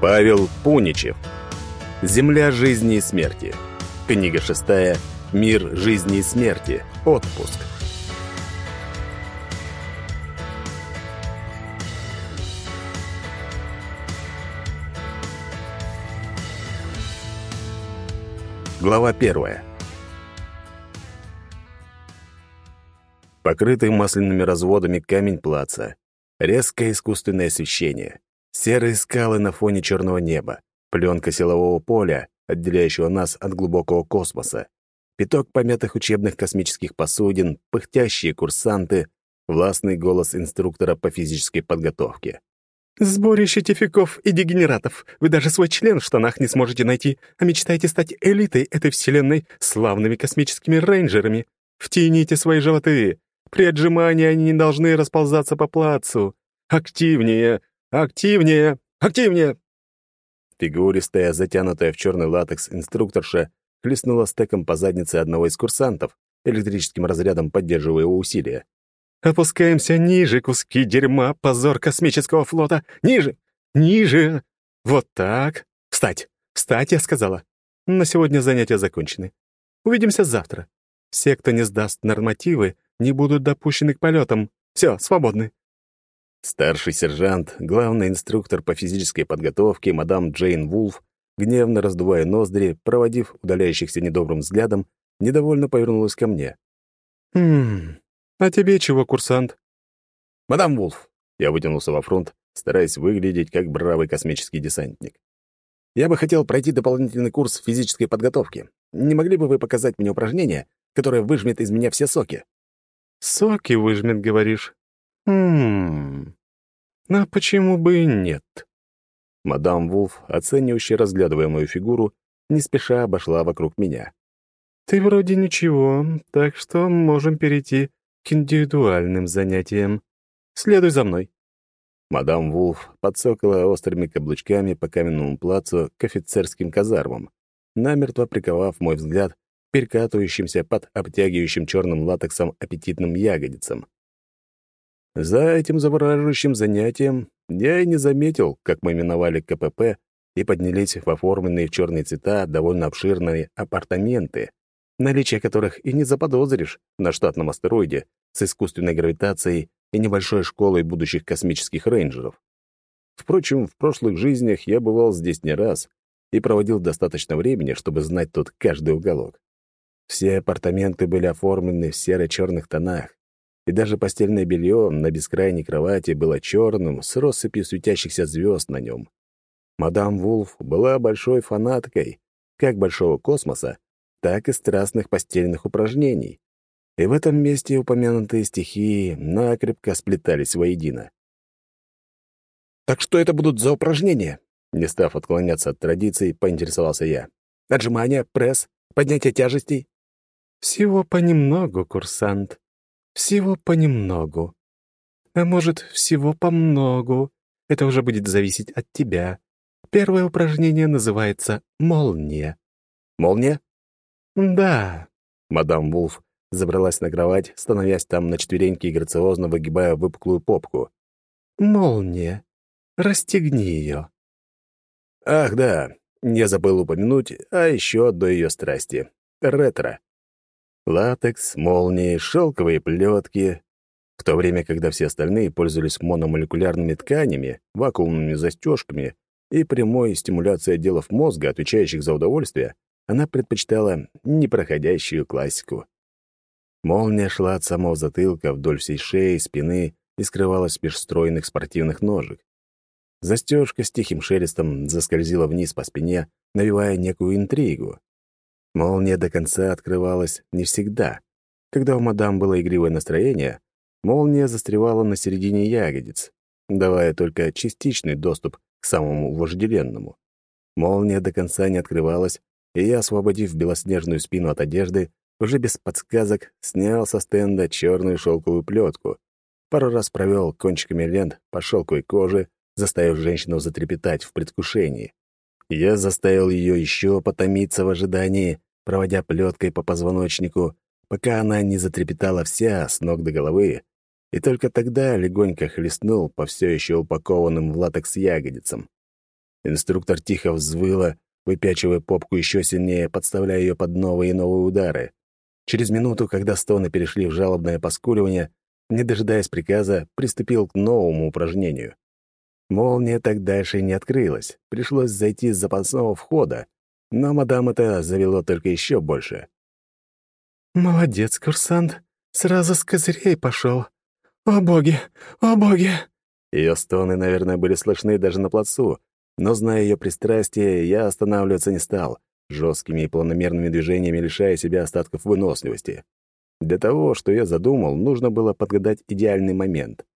Павел Пуничев. Земля жизни и смерти. Книга шестая. Мир жизни и смерти. Отпуск. Глава первая. Покрытый масляными разводами камень плаца. Резкое искусственное освещение. Серые скалы на фоне черного неба. Пленка силового поля, отделяющего нас от глубокого космоса. Пяток помятых учебных космических посудин, пыхтящие курсанты, властный голос инструктора по физической подготовке. «Сборище тификов и дегенератов. Вы даже свой член в штанах не сможете найти, а мечтаете стать элитой этой вселенной, славными космическими рейнджерами. Втяните свои животы. При отжимании они не должны расползаться по плацу. Активнее, активнее, активнее!» Фигуристая, затянутая в черный латекс инструкторша хлестнула стеком по заднице одного из курсантов, электрическим разрядом поддерживая его усилия. «Опускаемся ниже, куски дерьма, позор космического флота! Ниже! Ниже! Вот так! Встать! Встать, я сказала! На сегодня занятия закончены. Увидимся завтра. Все, кто не сдаст нормативы, не будут допущены к полетам. Все, свободны». Старший сержант, главный инструктор по физической подготовке, мадам Джейн Вулф, гневно раздувая ноздри, проводив удаляющихся недобрым взглядом, недовольно повернулась ко мне. «Хм, а тебе чего, курсант?» «Мадам Вулф!» — я вытянулся во фронт, стараясь выглядеть как бравый космический десантник. «Я бы хотел пройти дополнительный курс физической подготовки. Не могли бы вы показать мне упражнение, которое выжмет из меня все соки?» «Соки выжмет, говоришь? Хм... А почему бы и нет?» Мадам Вулф, оценивающе разглядывая мою фигуру, не спеша обошла вокруг меня. «Ты вроде ничего, так что можем перейти к индивидуальным занятиям. Следуй за мной». Мадам Вулф подсокала острыми каблучками по каменному плацу к офицерским казармам, намертво приковав мой взгляд перекатывающимся под обтягивающим черным латексом аппетитным ягодицам. За этим завораживающим занятием я и не заметил, как мы миновали КПП и поднялись в оформленные в черные цвета довольно обширные апартаменты, наличие которых и не заподозришь на штатном астероиде с искусственной гравитацией и небольшой школой будущих космических рейнджеров. Впрочем, в прошлых жизнях я бывал здесь не раз и проводил достаточно времени, чтобы знать тут каждый уголок. Все апартаменты были оформлены в серо-черных тонах, и даже постельное белье на бескрайней кровати было черным с россыпью светящихся звезд на нем. Мадам Вулф была большой фанаткой как большого космоса, так и страстных постельных упражнений. И в этом месте упомянутые стихии накрепко сплетались воедино. «Так что это будут за упражнения?» Не став отклоняться от традиций, поинтересовался я. «Отжимания, пресс, поднятие тяжестей?» «Всего понемногу, курсант. Всего понемногу. А может, всего помногу. Это уже будет зависеть от тебя. Первое упражнение называется «Молния». «Молния?» «Да». Мадам Вулф забралась на кровать, становясь там на четвереньки и грациозно выгибая выпуклую попку. «Молния. Расстегни ее». «Ах, да, я забыл упомянуть о еще одной ее страсти — ретро. Латекс, молнии, шелковые плетки. В то время, когда все остальные пользовались мономолекулярными тканями, вакуумными застежками и прямой стимуляцией отделов мозга, отвечающих за удовольствие, она предпочитала непроходящую классику. Молния шла от самого затылка вдоль всей шеи, спины и скрывалась меж стройных спортивных ножек. Застежка с тихим шелестом заскользила вниз по спине, навевая некую интригу. Молния до конца открывалась не всегда. Когда у мадам было игривое настроение, молния застревала на середине ягодиц, давая только частичный доступ к самому вожделенному. Молния до конца не открывалась, и я, освободив белоснежную спину от одежды, уже без подсказок снял со стенда черную шелковую плетку, пару раз провел кончиками лент по шелковой коже, заставив женщину затрепетать в предвкушении. Я заставил ее еще потомиться в ожидании, проводя плеткой по позвоночнику, пока она не затрепетала вся с ног до головы, и только тогда легонько хлестнул по все еще упакованным в латекс ягодицам. Инструктор тихо взвыла, выпячивая попку еще сильнее, подставляя ее под новые и новые удары. Через минуту, когда стоны перешли в жалобное поскуливание, не дожидаясь приказа, приступил к новому упражнению. Молния так дальше не открылась, пришлось зайти с запасного входа, но мадам это завело только еще больше. «Молодец, курсант, сразу с козырей пошел. О боги, о боги!» Ее стоны, наверное, были слышны даже на плацу, но, зная ее пристрастие, я останавливаться не стал, жесткими и планомерными движениями лишая себя остатков выносливости. Для того, что я задумал, нужно было подгадать идеальный момент.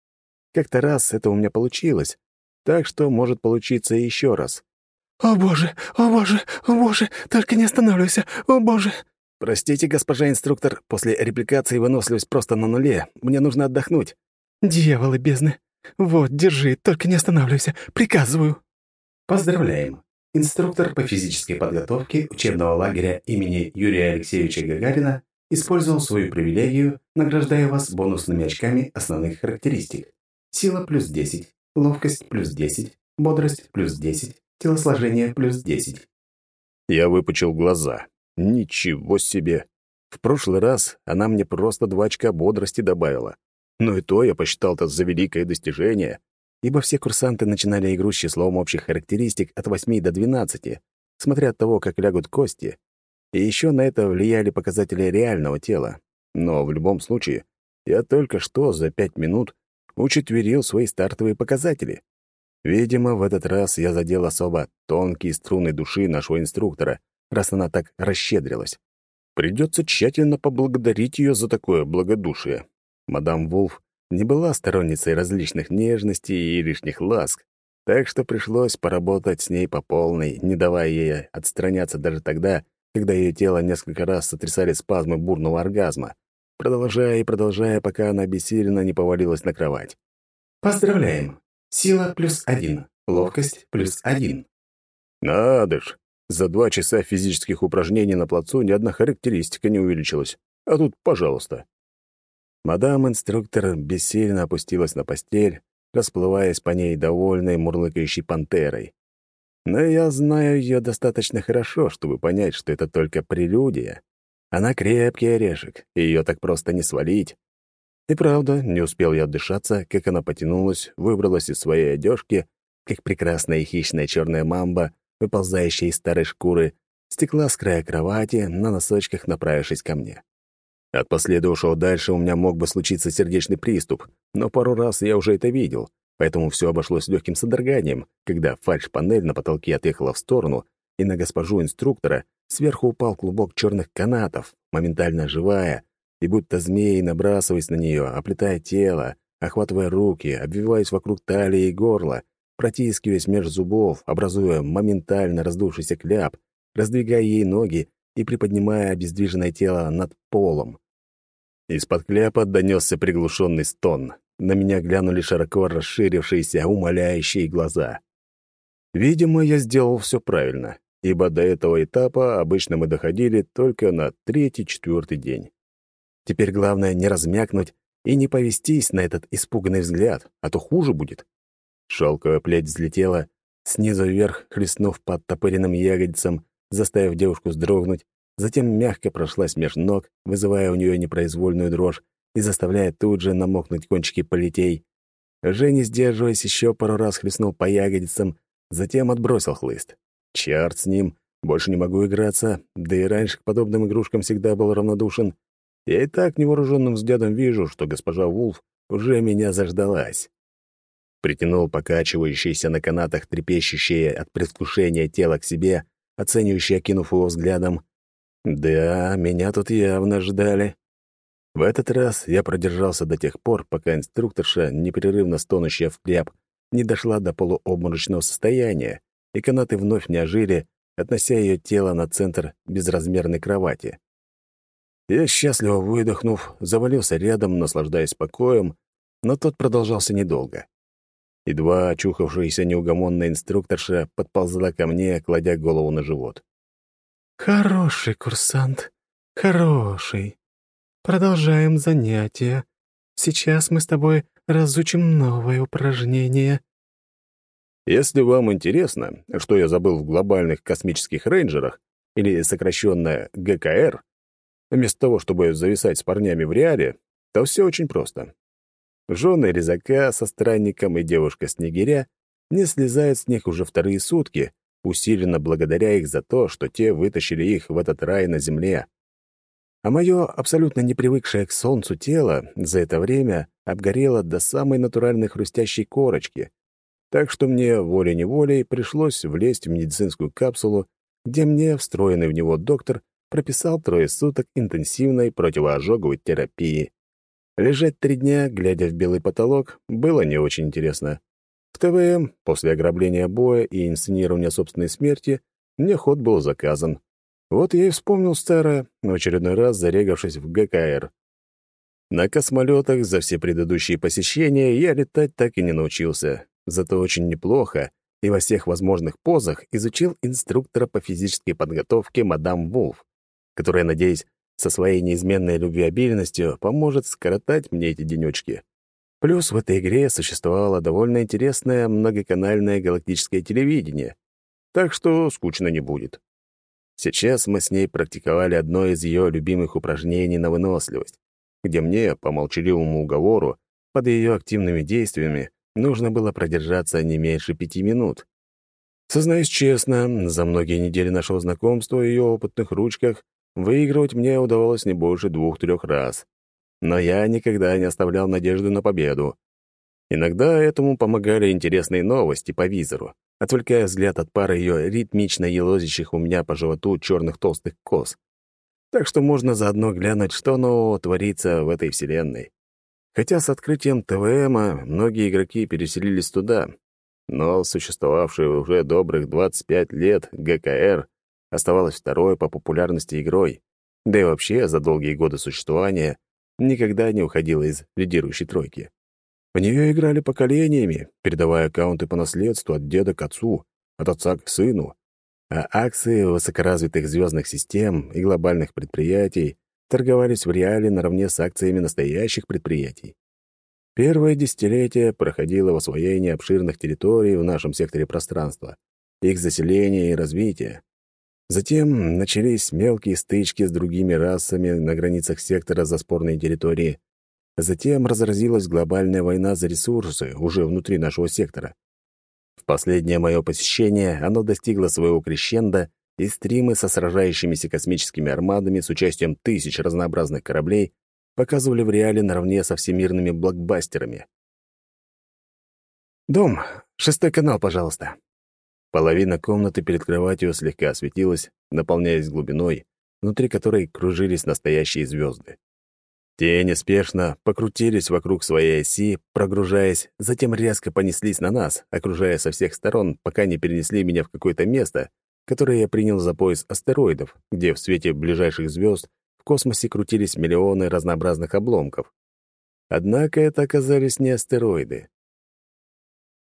Как-то раз это у меня получилось, так что может получиться еще раз. «О боже, о боже, о боже, только не останавливайся, о боже!» «Простите, госпожа инструктор, после репликации выносливость просто на нуле. Мне нужно отдохнуть». «Дьяволы бездны! Вот, держи, только не останавливайся, приказываю!» Поздравляем! Инструктор по физической подготовке учебного лагеря имени Юрия Алексеевича Гагарина использовал свою привилегию, награждая вас бонусными очками основных характеристик. Сила плюс 10, ловкость плюс 10, бодрость плюс 10, телосложение плюс 10. Я выпучил глаза. Ничего себе! В прошлый раз она мне просто два очка бодрости добавила. Но и то я посчитал это за великое достижение ибо все курсанты начинали игру с числом общих характеристик от 8 до 12, смотря от того, как лягут кости. И еще на это влияли показатели реального тела. Но в любом случае, я только что за 5 минут учетверил свои стартовые показатели. Видимо, в этот раз я задел особо тонкие струны души нашего инструктора, раз она так расщедрилась. Придется тщательно поблагодарить ее за такое благодушие. Мадам Вулф не была сторонницей различных нежностей и лишних ласк, так что пришлось поработать с ней по полной, не давая ей отстраняться даже тогда, когда ее тело несколько раз сотрясали спазмы бурного оргазма, продолжая и продолжая, пока она бессильно не повалилась на кровать. Поздравляем! Сила плюс один, ловкость плюс один. Надо ж! За два часа физических упражнений на плацу ни одна характеристика не увеличилась. А тут, пожалуйста. Мадам-инструктор бессильно опустилась на постель, расплываясь по ней довольной мурлыкающей пантерой. Но я знаю ее достаточно хорошо, чтобы понять, что это только прелюдия. Она крепкий орешек, ее так просто не свалить. И правда, не успел я отдышаться, как она потянулась, выбралась из своей одежки, как прекрасная и хищная черная мамба, выползающая из старой шкуры, стекла с края кровати, на носочках направившись ко мне. От последовавшего дальше у меня мог бы случиться сердечный приступ, но пару раз я уже это видел, поэтому все обошлось легким содроганием, когда фальш-панель на потолке отъехала в сторону, и на госпожу инструктора сверху упал клубок черных канатов, моментально оживая, и будто змеи набрасываясь на нее, оплетая тело, охватывая руки, обвиваясь вокруг талии и горла, протискиваясь меж зубов, образуя моментально раздувшийся кляп, раздвигая ей ноги и приподнимая обездвиженное тело над полом. Из-под кляпа донесся приглушенный стон. На меня глянули широко расширившиеся, умоляющие глаза. Видимо, я сделал все правильно, ибо до этого этапа обычно мы доходили только на третий-четвертый день. Теперь главное не размякнуть и не повестись на этот испуганный взгляд, а то хуже будет. Шелковая плеть взлетела, снизу вверх хлестнув под топыренным ягодицам, заставив девушку вздрогнуть, затем мягко прошлась меж ног, вызывая у нее непроизвольную дрожь и заставляя тут же намокнуть кончики полетей. Женя, сдерживаясь, еще пару раз хлестнул по ягодицам, затем отбросил хлыст. Черт с ним, больше не могу играться, да и раньше к подобным игрушкам всегда был равнодушен. Я и так невооруженным взглядом вижу, что госпожа Вулф уже меня заждалась. Притянул покачивающееся на канатах трепещущее от предвкушения тело к себе, оценивающий, окинув его взглядом. «Да, меня тут явно ждали». В этот раз я продержался до тех пор, пока инструкторша, непрерывно стонущая в кляп, не дошла до полуобморочного состояния, и канаты вновь не ожили, относя ее тело на центр безразмерной кровати. Я, счастливо выдохнув, завалился рядом, наслаждаясь покоем, но тот продолжался недолго. Едва очухавшаяся неугомонная инструкторша подползла ко мне, кладя голову на живот. «Хороший курсант, хороший. Продолжаем занятия. Сейчас мы с тобой разучим новое упражнение». Если вам интересно, что я забыл в глобальных космических рейнджерах, или сокращенно ГКР, вместо того, чтобы зависать с парнями в реале, то все очень просто. Жены резака со странником и девушка-снегиря не слезают с них уже вторые сутки, усиленно благодаря их за то, что те вытащили их в этот рай на земле. А мое абсолютно не привыкшее к солнцу тело за это время обгорело до самой натуральной хрустящей корочки, так что мне волей-неволей пришлось влезть в медицинскую капсулу, где мне, встроенный в него доктор, прописал трое суток интенсивной противоожоговой терапии. Лежать три дня, глядя в белый потолок, было не очень интересно. В ТВМ, после ограбления боя и инсценирования собственной смерти, мне ход был заказан. Вот я и вспомнил старое, в очередной раз зарегавшись в ГКР. На космолетах за все предыдущие посещения я летать так и не научился, зато очень неплохо и во всех возможных позах изучил инструктора по физической подготовке мадам Вулф, которая, надеюсь, со своей неизменной любвеобильностью поможет скоротать мне эти денечки. Плюс в этой игре существовало довольно интересное многоканальное галактическое телевидение, так что скучно не будет. Сейчас мы с ней практиковали одно из ее любимых упражнений на выносливость, где мне, по молчаливому уговору, под ее активными действиями нужно было продержаться не меньше пяти минут. Сознаюсь честно, за многие недели нашего знакомства в ее опытных ручках Выигрывать мне удавалось не больше двух-трех раз. Но я никогда не оставлял надежды на победу. Иногда этому помогали интересные новости по визору, отвлекая взгляд от пары ее ритмично елозящих у меня по животу черных толстых кос. Так что можно заодно глянуть, что нового творится в этой вселенной. Хотя с открытием ТВМа многие игроки переселились туда, но существовавший уже добрых 25 лет ГКР оставалась второй по популярности игрой, да и вообще за долгие годы существования никогда не уходила из лидирующей тройки. В нее играли поколениями, передавая аккаунты по наследству от деда к отцу, от отца к сыну, а акции высокоразвитых звездных систем и глобальных предприятий торговались в реале наравне с акциями настоящих предприятий. Первое десятилетие проходило в освоении обширных территорий в нашем секторе пространства, их заселение и развитие. Затем начались мелкие стычки с другими расами на границах сектора за спорные территории. Затем разразилась глобальная война за ресурсы уже внутри нашего сектора. В последнее мое посещение оно достигло своего крещенда, и стримы со сражающимися космическими армадами с участием тысяч разнообразных кораблей показывали в реале наравне со всемирными блокбастерами. «Дом, шестой канал, пожалуйста», Половина комнаты перед кроватью слегка осветилась, наполняясь глубиной, внутри которой кружились настоящие звезды. Те неспешно покрутились вокруг своей оси, прогружаясь, затем резко понеслись на нас, окружая со всех сторон, пока не перенесли меня в какое-то место, которое я принял за пояс астероидов, где в свете ближайших звезд в космосе крутились миллионы разнообразных обломков. Однако это оказались не астероиды.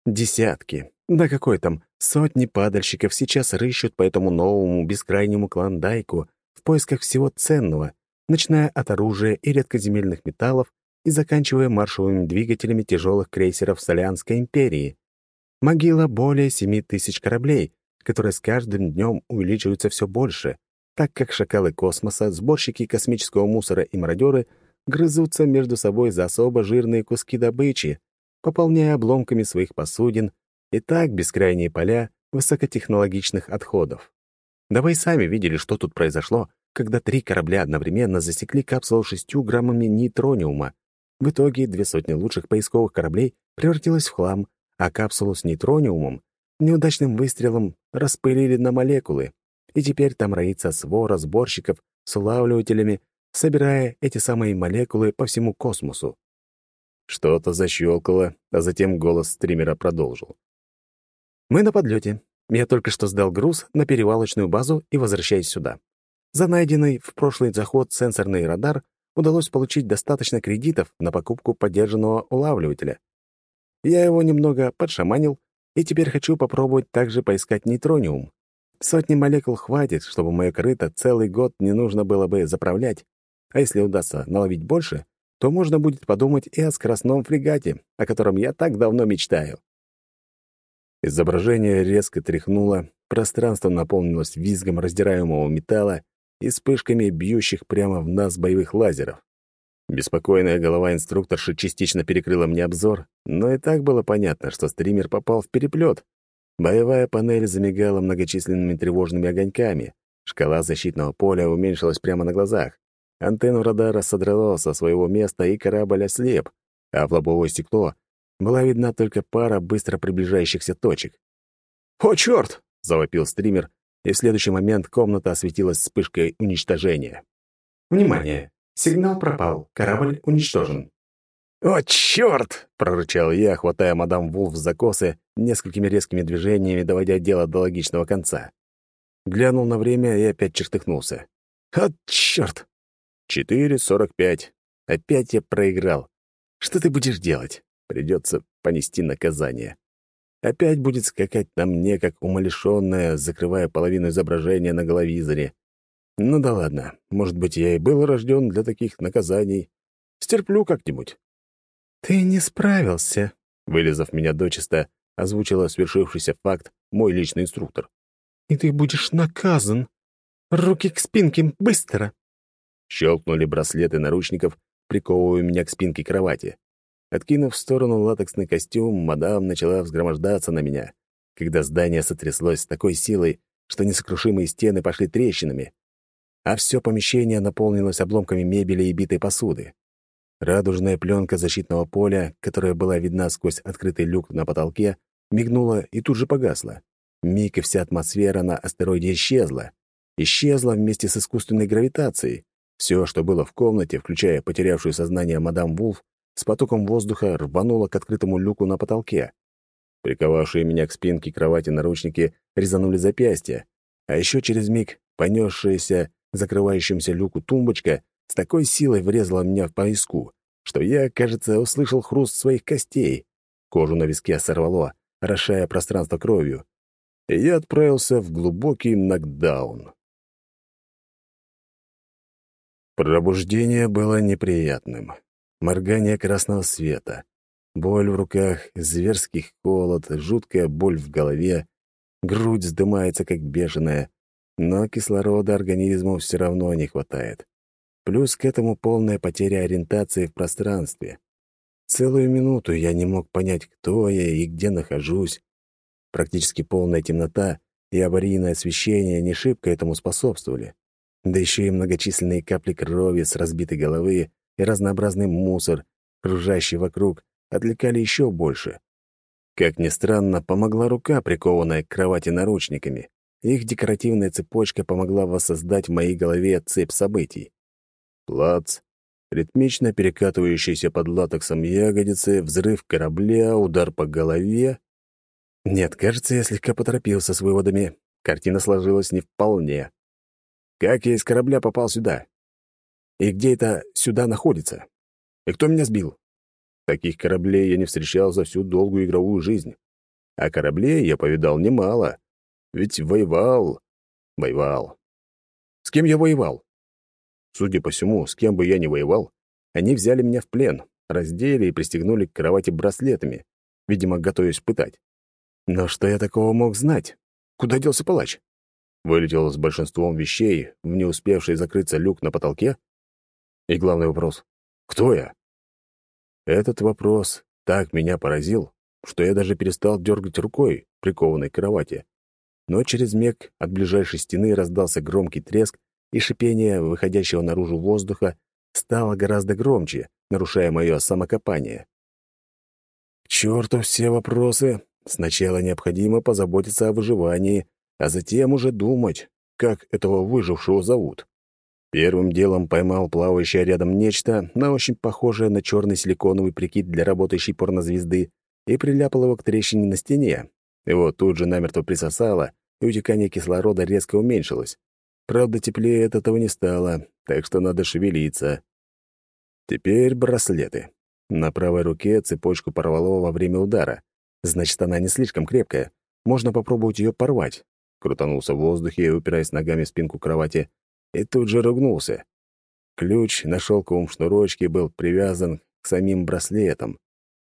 Десятки, да какой там, сотни падальщиков сейчас рыщут по этому новому бескрайнему клондайку в поисках всего ценного, начиная от оружия и редкоземельных металлов и заканчивая маршевыми двигателями тяжелых крейсеров Солянской империи. Могила более семи тысяч кораблей, которые с каждым днем увеличиваются все больше, так как шакалы космоса, сборщики космического мусора и мародеры грызутся между собой за особо жирные куски добычи, пополняя обломками своих посудин и так бескрайние поля высокотехнологичных отходов. Да вы и сами видели, что тут произошло, когда три корабля одновременно засекли капсулу шестью граммами нейтрониума. В итоге две сотни лучших поисковых кораблей превратилась в хлам, а капсулу с нейтрониумом неудачным выстрелом распылили на молекулы. И теперь там роится свора сборщиков с улавливателями, собирая эти самые молекулы по всему космосу. Что-то защелкало, а затем голос стримера продолжил. Мы на подлете. Я только что сдал груз на перевалочную базу и возвращаюсь сюда. За найденный в прошлый заход сенсорный радар удалось получить достаточно кредитов на покупку поддержанного улавливателя. Я его немного подшаманил, и теперь хочу попробовать также поискать нейтрониум. Сотни молекул хватит, чтобы мое корыто целый год не нужно было бы заправлять, а если удастся наловить больше, то можно будет подумать и о скоростном фрегате, о котором я так давно мечтаю. Изображение резко тряхнуло, пространство наполнилось визгом раздираемого металла и вспышками бьющих прямо в нас боевых лазеров. Беспокойная голова инструкторши частично перекрыла мне обзор, но и так было понятно, что стример попал в переплет. Боевая панель замигала многочисленными тревожными огоньками, шкала защитного поля уменьшилась прямо на глазах, антенну радара содрало со своего места, и корабль ослеп, а в лобовое стекло была видна только пара быстро приближающихся точек. «О, черт!» — завопил стример, и в следующий момент комната осветилась вспышкой уничтожения. «Внимание! Сигнал пропал. Корабль уничтожен». «О, черт!» — прорычал я, хватая мадам Вулф за косы, несколькими резкими движениями доводя дело до логичного конца. Глянул на время и опять чертыхнулся. «О, черт!» «Четыре сорок пять. Опять я проиграл. Что ты будешь делать? Придется понести наказание. Опять будет скакать на мне, как умалишенная, закрывая половину изображения на головизоре. Ну да ладно, может быть, я и был рожден для таких наказаний. Стерплю как-нибудь. «Ты не справился», — вылезав меня дочисто, озвучила свершившийся факт мой личный инструктор. «И ты будешь наказан. Руки к спинке, быстро!» Щелкнули браслеты наручников, приковывая меня к спинке кровати. Откинув в сторону латексный костюм, мадам начала взгромождаться на меня, когда здание сотряслось с такой силой, что несокрушимые стены пошли трещинами, а все помещение наполнилось обломками мебели и битой посуды. Радужная пленка защитного поля, которая была видна сквозь открытый люк на потолке, мигнула и тут же погасла. Миг и вся атмосфера на астероиде исчезла. Исчезла вместе с искусственной гравитацией. Все, что было в комнате, включая потерявшую сознание мадам Вулф, с потоком воздуха рвануло к открытому люку на потолке. Приковавшие меня к спинке кровати наручники резанули запястья, а еще через миг понесшаяся к закрывающемуся люку тумбочка с такой силой врезала меня в поиску, что я, кажется, услышал хруст своих костей. Кожу на виске сорвало, орошая пространство кровью. И я отправился в глубокий нокдаун. Пробуждение было неприятным. Моргание красного света, боль в руках, зверский холод, жуткая боль в голове, грудь вздымается, как бешеная, но кислорода организму все равно не хватает. Плюс к этому полная потеря ориентации в пространстве. Целую минуту я не мог понять, кто я и где нахожусь. Практически полная темнота и аварийное освещение не шибко этому способствовали. Да еще и многочисленные капли крови с разбитой головы и разнообразный мусор, кружащий вокруг, отвлекали еще больше. Как ни странно, помогла рука, прикованная к кровати наручниками. Их декоративная цепочка помогла воссоздать в моей голове цепь событий. Плац, ритмично перекатывающийся под латексом ягодицы, взрыв корабля, удар по голове. Нет, кажется, я слегка поторопился с выводами. Картина сложилась не вполне. Как я из корабля попал сюда? И где это сюда находится? И кто меня сбил? Таких кораблей я не встречал за всю долгую игровую жизнь. А кораблей я повидал немало. Ведь воевал, воевал. С кем я воевал? Судя по всему, с кем бы я ни воевал, они взяли меня в плен, раздели и пристегнули к кровати браслетами, видимо, готовясь пытать. Но что я такого мог знать? Куда делся палач? Вылетел с большинством вещей в не успевший закрыться люк на потолке? И главный вопрос — кто я? Этот вопрос так меня поразил, что я даже перестал дергать рукой, прикованной к кровати. Но через миг от ближайшей стены раздался громкий треск, и шипение выходящего наружу воздуха стало гораздо громче, нарушая мое самокопание. К черту все вопросы. Сначала необходимо позаботиться о выживании, а затем уже думать, как этого выжившего зовут. Первым делом поймал плавающее рядом нечто, на очень похожее на черный силиконовый прикид для работающей порнозвезды, и приляпал его к трещине на стене. Его тут же намертво присосало, и утекание кислорода резко уменьшилось. Правда, теплее от этого не стало, так что надо шевелиться. Теперь браслеты. На правой руке цепочку порвало во время удара. Значит, она не слишком крепкая. Можно попробовать ее порвать. Крутанулся в воздухе, упираясь ногами в спинку кровати, и тут же ругнулся. Ключ на шелковом шнурочке был привязан к самим браслетам.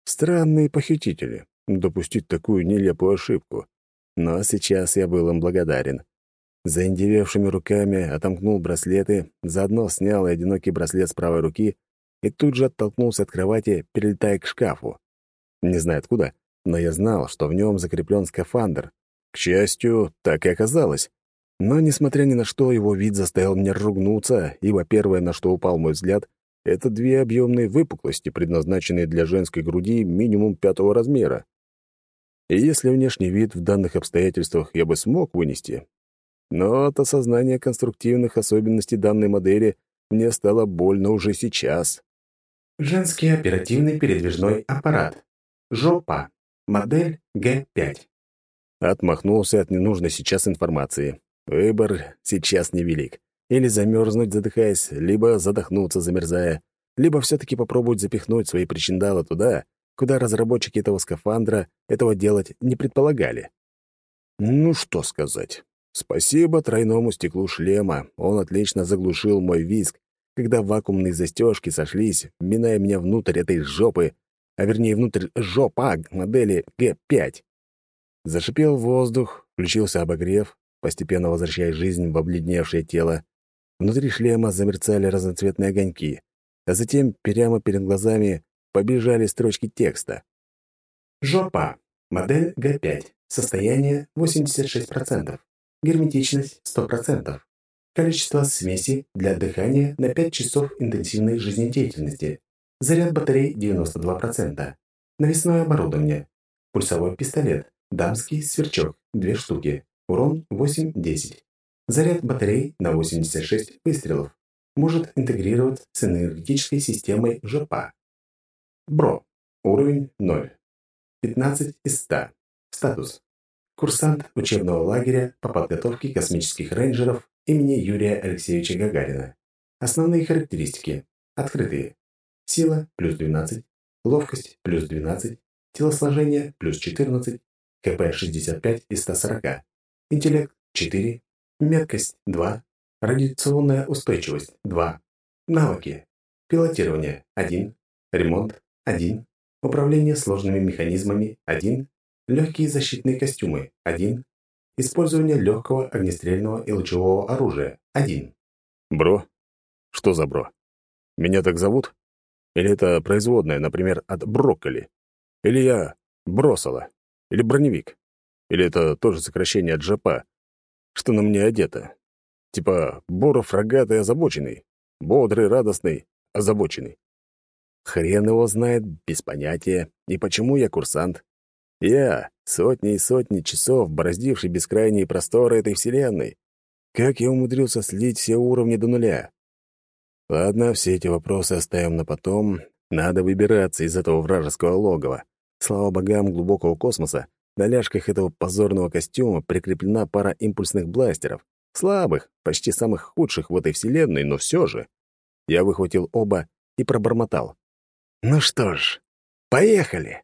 Странные похитители. допустить такую нелепую ошибку. Но сейчас я был им благодарен. Заиндевевшими руками отомкнул браслеты, заодно снял одинокий браслет с правой руки и тут же оттолкнулся от кровати, перелетая к шкафу. Не знаю откуда, но я знал, что в нем закреплен скафандр. К счастью, так и оказалось. Но, несмотря ни на что, его вид заставил меня ругнуться, ибо первое, на что упал мой взгляд, это две объемные выпуклости, предназначенные для женской груди минимум пятого размера. И если внешний вид в данных обстоятельствах я бы смог вынести, но от осознания конструктивных особенностей данной модели мне стало больно уже сейчас. Женский оперативный передвижной аппарат. Жопа. Модель Г5. Отмахнулся от ненужной сейчас информации. Выбор сейчас невелик. Или замерзнуть, задыхаясь, либо задохнуться, замерзая, либо все-таки попробовать запихнуть свои причиндалы туда, куда разработчики этого скафандра этого делать не предполагали. Ну, что сказать. Спасибо тройному стеклу шлема, он отлично заглушил мой визг, когда вакуумные застежки сошлись, вминая меня внутрь этой жопы, а вернее внутрь жопа модели Г5. Зашипел воздух, включился обогрев, постепенно возвращая жизнь в обледневшее тело. Внутри шлема замерцали разноцветные огоньки, а затем прямо перед глазами побежали строчки текста. Жопа. Модель Г5. Состояние 86%. Герметичность 100%. Количество смеси для дыхания на 5 часов интенсивной жизнедеятельности. Заряд батарей 92%. Навесное оборудование. Пульсовой пистолет. Дамский сверчок. 2 штуки. Урон 8-10. Заряд батарей на 86 выстрелов. Может интегрировать с энергетической системой ЖПА. Бро. Уровень 0. 15 из 100. Статус. Курсант учебного лагеря по подготовке космических рейнджеров имени Юрия Алексеевича Гагарина. Основные характеристики. Открытые. Сила – плюс 12, ловкость – плюс 12, телосложение – плюс 14, КП – 65 из 140, интеллект – 4, меткость – 2, радиационная устойчивость – 2, навыки, пилотирование – 1, ремонт – 1, управление сложными механизмами – 1, Легкие защитные костюмы – 1. Использование легкого огнестрельного и лучевого оружия – 1. Бро? Что за бро? Меня так зовут? Или это производное, например, от брокколи? Или я бросала? Или броневик? Или это тоже сокращение от ЖП? Что на мне одето? Типа Боров рогатый озабоченный, бодрый, радостный, озабоченный. Хрен его знает, без понятия. И почему я курсант? Я, сотни и сотни часов, бороздивший бескрайние просторы этой вселенной. Как я умудрился слить все уровни до нуля? Ладно, все эти вопросы оставим на потом. Надо выбираться из этого вражеского логова. Слава богам глубокого космоса, на ляжках этого позорного костюма прикреплена пара импульсных бластеров. Слабых, почти самых худших в этой вселенной, но все же. Я выхватил оба и пробормотал. «Ну что ж, поехали!»